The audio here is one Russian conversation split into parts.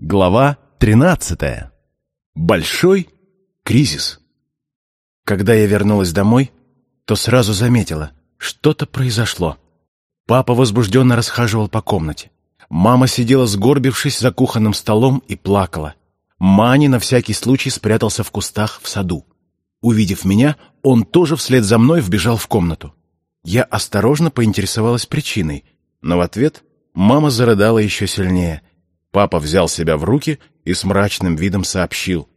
Глава 13. Большой кризис. Когда я вернулась домой, то сразу заметила, что-то произошло. Папа возбужденно расхаживал по комнате. Мама сидела сгорбившись за кухонным столом и плакала. Мани на всякий случай спрятался в кустах в саду. Увидев меня, он тоже вслед за мной вбежал в комнату. Я осторожно поинтересовалась причиной, но в ответ мама зарыдала еще сильнее — Папа взял себя в руки и с мрачным видом сообщил.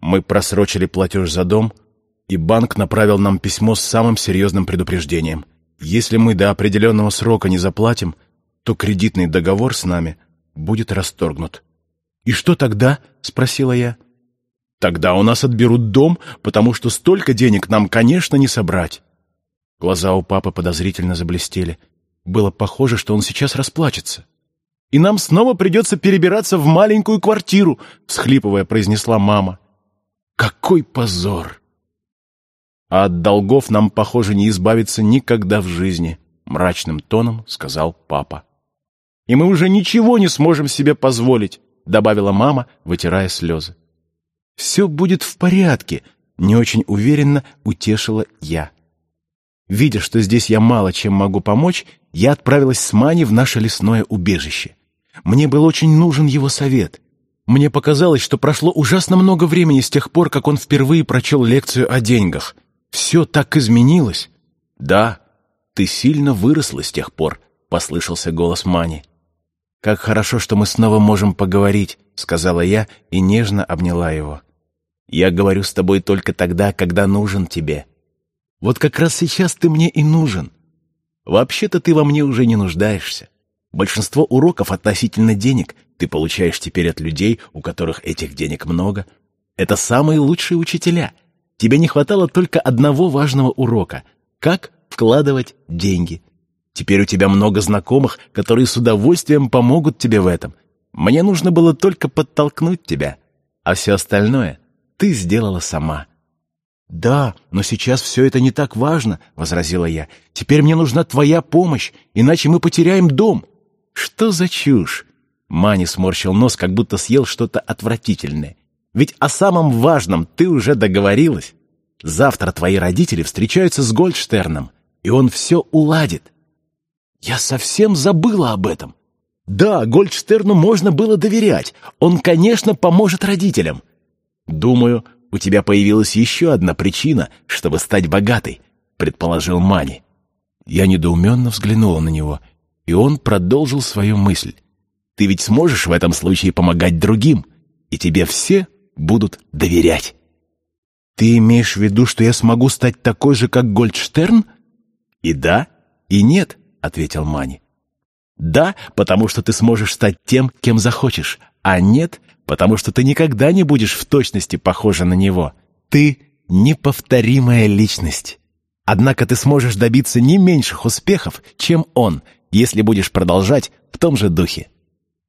Мы просрочили платеж за дом, и банк направил нам письмо с самым серьезным предупреждением. Если мы до определенного срока не заплатим, то кредитный договор с нами будет расторгнут. «И что тогда?» — спросила я. «Тогда у нас отберут дом, потому что столько денег нам, конечно, не собрать». Глаза у папы подозрительно заблестели. Было похоже, что он сейчас расплачется и нам снова придется перебираться в маленькую квартиру», — всхлипывая произнесла мама. «Какой позор!» «А от долгов нам, похоже, не избавиться никогда в жизни», — мрачным тоном сказал папа. «И мы уже ничего не сможем себе позволить», — добавила мама, вытирая слезы. «Все будет в порядке», — не очень уверенно утешила я. Видя, что здесь я мало чем могу помочь, я отправилась с Мани в наше лесное убежище. Мне был очень нужен его совет. Мне показалось, что прошло ужасно много времени с тех пор, как он впервые прочел лекцию о деньгах. Все так изменилось. «Да, ты сильно выросла с тех пор», — послышался голос Мани. «Как хорошо, что мы снова можем поговорить», — сказала я и нежно обняла его. «Я говорю с тобой только тогда, когда нужен тебе. Вот как раз сейчас ты мне и нужен. Вообще-то ты во мне уже не нуждаешься. Большинство уроков относительно денег ты получаешь теперь от людей, у которых этих денег много. Это самые лучшие учителя. Тебе не хватало только одного важного урока — как вкладывать деньги. Теперь у тебя много знакомых, которые с удовольствием помогут тебе в этом. Мне нужно было только подтолкнуть тебя, а все остальное ты сделала сама. «Да, но сейчас все это не так важно», — возразила я. «Теперь мне нужна твоя помощь, иначе мы потеряем дом». «Что за чушь?» Мани сморщил нос, как будто съел что-то отвратительное. «Ведь о самом важном ты уже договорилась. Завтра твои родители встречаются с Гольдштерном, и он все уладит». «Я совсем забыла об этом». «Да, Гольдштерну можно было доверять. Он, конечно, поможет родителям». «Думаю, у тебя появилась еще одна причина, чтобы стать богатой», — предположил Мани. Я недоуменно взглянула на него — и он продолжил свою мысль. «Ты ведь сможешь в этом случае помогать другим, и тебе все будут доверять». «Ты имеешь в виду, что я смогу стать такой же, как Гольдштерн?» «И да, и нет», — ответил Мани. «Да, потому что ты сможешь стать тем, кем захочешь, а нет, потому что ты никогда не будешь в точности похожа на него. Ты — неповторимая личность. Однако ты сможешь добиться не меньших успехов, чем он, если будешь продолжать в том же духе.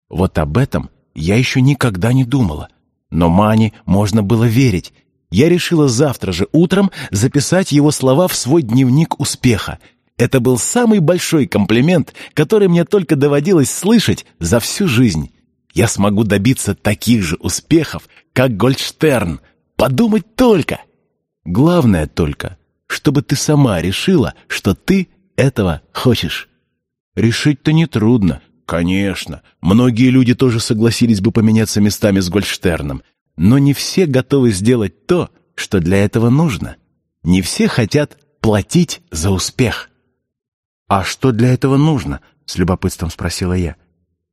Вот об этом я еще никогда не думала. Но Мане можно было верить. Я решила завтра же утром записать его слова в свой дневник успеха. Это был самый большой комплимент, который мне только доводилось слышать за всю жизнь. Я смогу добиться таких же успехов, как Гольдштерн. Подумать только! Главное только, чтобы ты сама решила, что ты этого хочешь. Решить-то нетрудно. Конечно, многие люди тоже согласились бы поменяться местами с Гольдштерном, но не все готовы сделать то, что для этого нужно. Не все хотят платить за успех. «А что для этого нужно?» — с любопытством спросила я.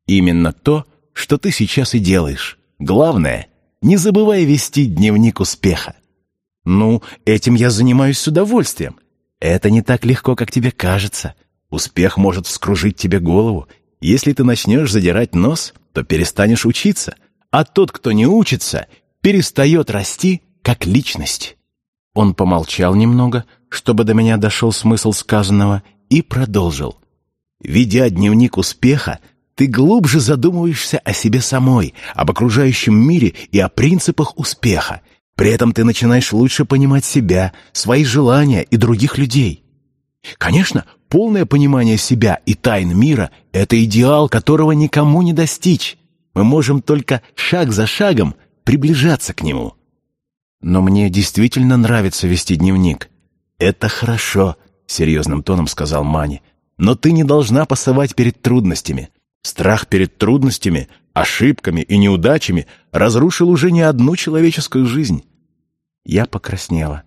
«Именно то, что ты сейчас и делаешь. Главное, не забывай вести дневник успеха». «Ну, этим я занимаюсь с удовольствием. Это не так легко, как тебе кажется. Успех может вскружить тебе голову. Если ты начнешь задирать нос, то перестанешь учиться. А тот, кто не учится, перестает расти как личность. Он помолчал немного, чтобы до меня дошел смысл сказанного, и продолжил. Ведя дневник успеха, ты глубже задумываешься о себе самой, об окружающем мире и о принципах успеха. При этом ты начинаешь лучше понимать себя, свои желания и других людей. Конечно, полное понимание себя и тайн мира — это идеал, которого никому не достичь. Мы можем только шаг за шагом приближаться к нему. Но мне действительно нравится вести дневник. Это хорошо, серьезным тоном сказал Мани. Но ты не должна пасовать перед трудностями. Страх перед трудностями, ошибками и неудачами разрушил уже не одну человеческую жизнь. Я покраснела.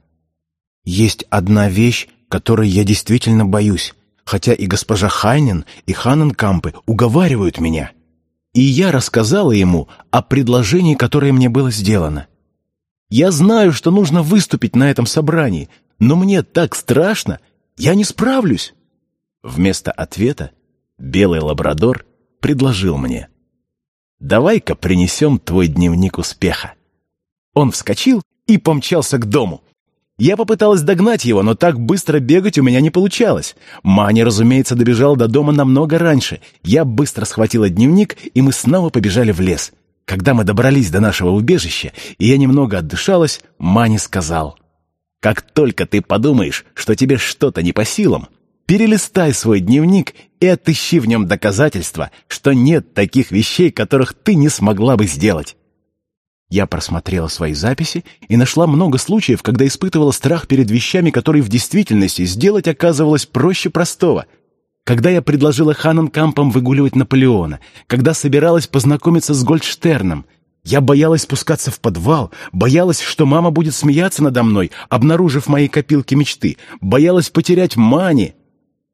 Есть одна вещь, которой я действительно боюсь, хотя и госпожа Хайнен, и Ханненкампы уговаривают меня. И я рассказала ему о предложении, которое мне было сделано. Я знаю, что нужно выступить на этом собрании, но мне так страшно, я не справлюсь. Вместо ответа белый лабрадор предложил мне. «Давай-ка принесем твой дневник успеха». Он вскочил и помчался к дому. Я попыталась догнать его, но так быстро бегать у меня не получалось. Маня, разумеется, добежала до дома намного раньше. Я быстро схватила дневник, и мы снова побежали в лес. Когда мы добрались до нашего убежища, и я немного отдышалась, Маня сказал, «Как только ты подумаешь, что тебе что-то не по силам, перелистай свой дневник и отыщи в нем доказательства, что нет таких вещей, которых ты не смогла бы сделать. Я просмотрела свои записи и нашла много случаев, когда испытывала страх перед вещами, которые в действительности сделать оказывалось проще простого. Когда я предложила Ханненкампам выгуливать Наполеона, когда собиралась познакомиться с Гольдштерном, я боялась спускаться в подвал, боялась, что мама будет смеяться надо мной, обнаружив мои копилки мечты, боялась потерять Мани.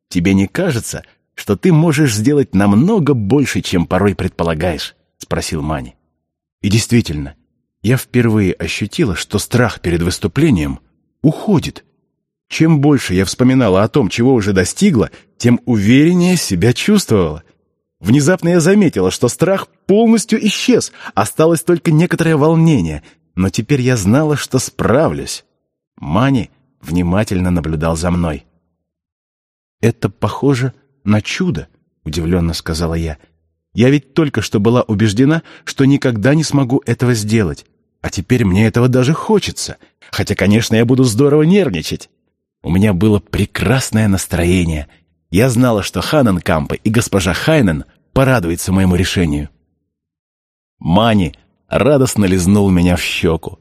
Тебе не кажется, что ты можешь сделать намного больше, чем порой предполагаешь?» — спросил Мани. И действительно, я впервые ощутила, что страх перед выступлением уходит. Чем больше я вспоминала о том, чего уже достигла, тем увереннее себя чувствовала. Внезапно я заметила, что страх полностью исчез, осталось только некоторое волнение, но теперь я знала, что справлюсь. Мани внимательно наблюдал за мной. «Это похоже на чудо», — удивленно сказала я. Я ведь только что была убеждена, что никогда не смогу этого сделать. А теперь мне этого даже хочется. Хотя, конечно, я буду здорово нервничать. У меня было прекрасное настроение. Я знала, что Ханненкампе и госпожа Хайнен порадуются моему решению. Мани радостно лизнул меня в щеку.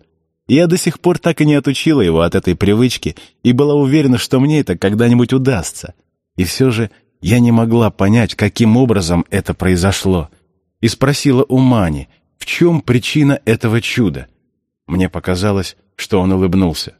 Я до сих пор так и не отучила его от этой привычки и была уверена, что мне это когда-нибудь удастся. И все же я не могла понять, каким образом это произошло, и спросила у Мани, в чем причина этого чуда. Мне показалось, что он улыбнулся.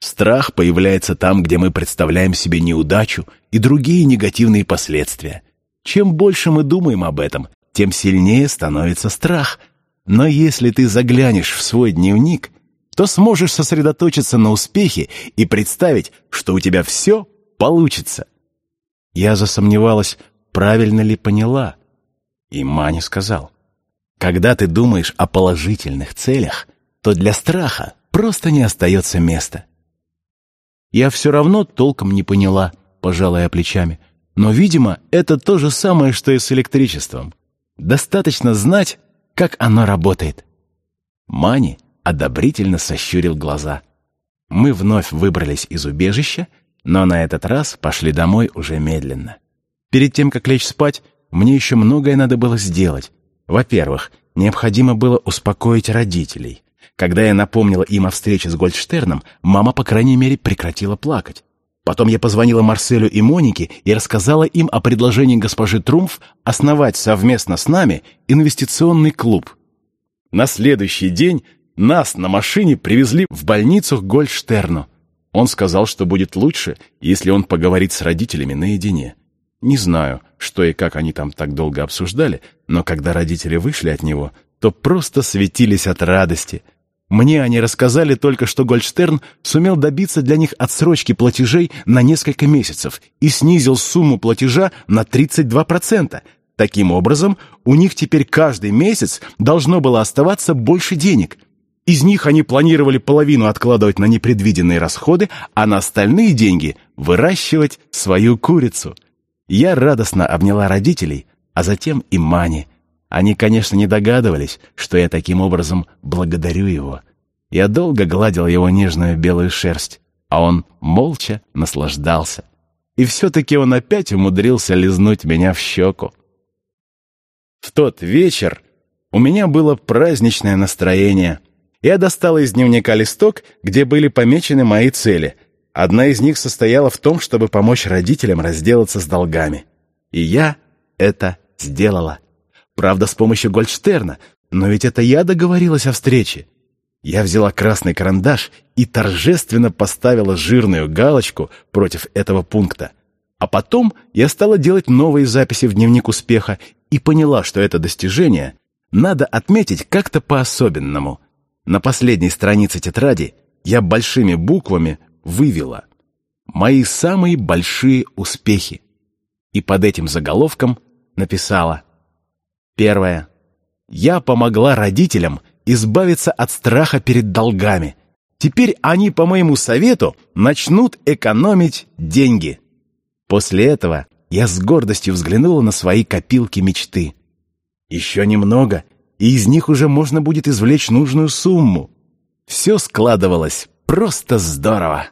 Страх появляется там, где мы представляем себе неудачу и другие негативные последствия. Чем больше мы думаем об этом, тем сильнее становится страх. Но если ты заглянешь в свой дневник, то сможешь сосредоточиться на успехе и представить, что у тебя все получится. Я засомневалась, правильно ли поняла. И Мани сказал, когда ты думаешь о положительных целях, то для страха просто не остается места. Я все равно толком не поняла, пожалая плечами. Но, видимо, это то же самое, что и с электричеством. Достаточно знать, как оно работает. Мани одобрительно сощурил глаза. Мы вновь выбрались из убежища но на этот раз пошли домой уже медленно. Перед тем, как лечь спать, мне еще многое надо было сделать. Во-первых, необходимо было успокоить родителей. Когда я напомнила им о встрече с Гольдштерном, мама, по крайней мере, прекратила плакать. Потом я позвонила Марселю и Монике и рассказала им о предложении госпожи Трумф основать совместно с нами инвестиционный клуб. На следующий день нас на машине привезли в больницу к Гольдштерну. Он сказал, что будет лучше, если он поговорит с родителями наедине. Не знаю, что и как они там так долго обсуждали, но когда родители вышли от него, то просто светились от радости. Мне они рассказали только, что Гольдштерн сумел добиться для них отсрочки платежей на несколько месяцев и снизил сумму платежа на 32%. Таким образом, у них теперь каждый месяц должно было оставаться больше денег – из них они планировали половину откладывать на непредвиденные расходы, а на остальные деньги выращивать свою курицу. Я радостно обняла родителей, а затем и Мани. Они, конечно, не догадывались, что я таким образом благодарю его. Я долго гладил его нежную белую шерсть, а он молча наслаждался. И все-таки он опять умудрился лизнуть меня в щеку. В тот вечер У меня было праздничное настроение. Я достала из дневника листок, где были помечены мои цели. Одна из них состояла в том, чтобы помочь родителям разделаться с долгами. И я это сделала. Правда, с помощью Гольдштерна, но ведь это я договорилась о встрече. Я взяла красный карандаш и торжественно поставила жирную галочку против этого пункта. А потом я стала делать новые записи в дневник успеха и поняла, что это достижение надо отметить как-то по-особенному. На последней странице тетради я большими буквами вывела «Мои самые большие успехи» и под этим заголовком написала Первое. Я помогла родителям избавиться от страха перед долгами. Теперь они, по моему совету, начнут экономить деньги. После этого я с гордостью взглянула на свои копилки мечты. Еще немного, и из них уже можно будет извлечь нужную сумму. Все складывалось просто здорово.